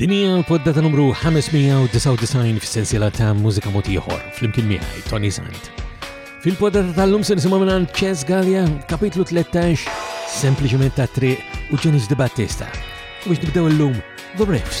Din hija l-poddata numru 599 fis-sensiela ta' mużika mod ieħor flimkien miegħi Tony Sant. Fil-poddata tal-lum se nisimgħu minn Chess Gallia, kapitlu 13, sempliċement ta' triq u Ġenis Di Battista. U biex nibdew illum The Riffs.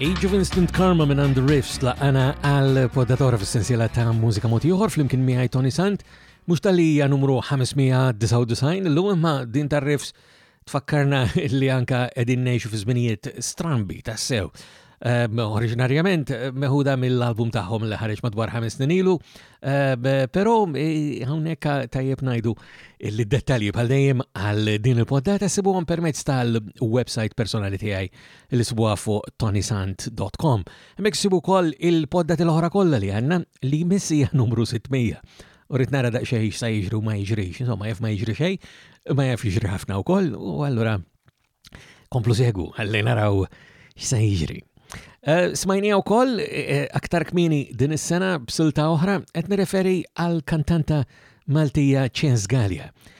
Age of Instant Karma minn Under Riffs la għana għal poddatora fil-sensiela ta' mużika moti uħor fl-imkien miħaj Tony Sant, mux tal-li numru 599 l-lum ma' din ta' Riffs Tfakkarna li anka qegħdin ngħixu fi żminijiet strambi tassew. Ehm, oriġinarjament eh, meħuda mill-album tagħhom li ħareġ madwar ħames snin ilu, ehm, però eh, hawnhekk tajjeb ngħidu li dettalji bħal dejjem għal din il-poddata sibuhom permezz tal-website personali tiegħi li sibuha fuq tonisant.com. Hemmhekk sibu wkoll il-poddati l-oħra kollha li għandna li missija numru 600 u rrid nara daqsxejn x'sa jiġri u ma jiġrix. Insomma, jaf ma jiġri xejn, ma jaf jiġri ħafna wkoll u allura komplu segu għalli naraw x'sa jiġri. Eh, Smajni u koll eh, aktar kmini din is-sena b'silta oħra qed nirreferi għal kantanta Maltija Ċens Gallia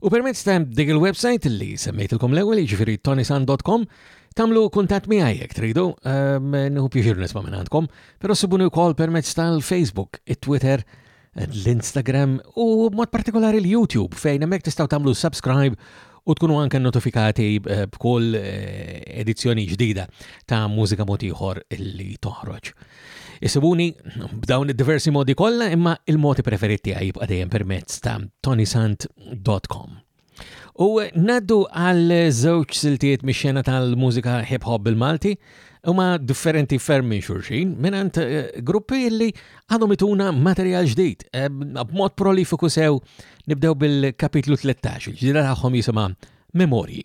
U permezz ta' dik il-website li semmejtilkom l-ewwel jiġifieri tonisan.com tagħmlu kuntatt miegħi jekk tridu, ehm, nieħu pjaċir nisma' minn għandkom, però sibuni wkoll permezz tal-Facebook, it-Twitter, l-Instagram u mod partikolari l-YouTube fejn hemmhekk tistgħu tagħmlu subscribe u tkunu anke notifikati eh, b'kull eh, edizzjoni ġdida ta' mużika motiħor li toħroġ. Isibuni b'dawn id-diversi modi kollha imma il-modi preferit tiegħi jibqa' dejjem permezz ta' tonysant.com. U naddu għal żewġ siltiet mix-xena tal-mużika hip hop bil-Malti huma differenti ferm minn xulxin mingħand eh, gruppi li għadhom ituna materjal ġdid eh, b'mod prolifiku sew nibdew bil-kapitlu 13 il-ġdida tagħhom jisimha Memorji.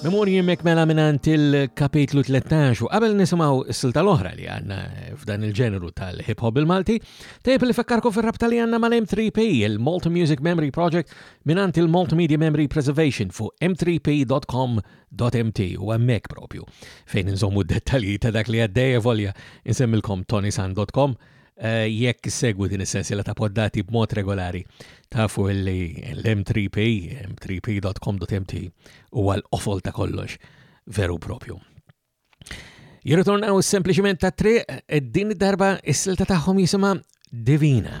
Memorji hemmhekk mela mingħand il-kapitlu 13 u qabel nisimgħu s-silta l-oħra li għandna f'dan il-ġeneru tal-hip hop il-Malti, tejb li fakkarku fir-rabta li għandna mal-M3P, il-Malta Music Memory Project mingħand il-Malta Media Memory Preservation fuq m3p.com.mt u hemmhekk propju fejn inżommu d-dettalji ta' dak li għaddejja volja insemmilkom tonisan.com Jekk issegwu din is-sensiela ta' poddati b'mod regolari, tafu li l-M3P, m3p.com.mt huwa l-qofol ta' kollox veru propju. Jirritornaw sempliċiment ta' triq, din id-darba is-silta tagħhom jisimha Divina.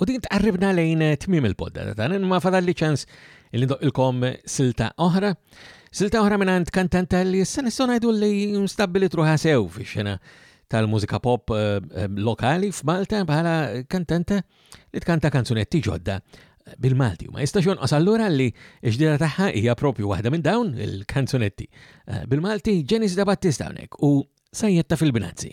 U din tqarribna lejn tmiem il-podda ta' dan, imma fadal li ċans li ndoqilkom silta oħra. Silta oħra minn għand kantanta li issa nistgħu ngħidu li stabbilit ruħa sew fix-xena tal-mużika pop eh, eh, lokali f'Malta bħala kantanta li tkanta kanzunetti ġodda bil-Malti. Ma jistax jonqos allura li ġdira tagħha hija propju waħda minn dawn il-kanzunetti eh, bil-Malti Ġenis da Battista hawnhekk u sajjetta fil-binazzi.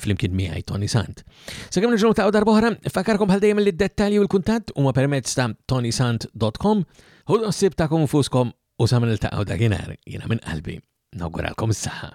flimkien miegħi Tony Sant. Sakemm nerġgħu taqgħu darba oħra, fakkarkom bħal dejjem li d-dettalji u l-kuntatt huma permezz ta' tonysant.com u l-ossib ta' konfuskom u sa minn il-taqgħu dakinhar jiena minn qalbi nawguralkom s saħħa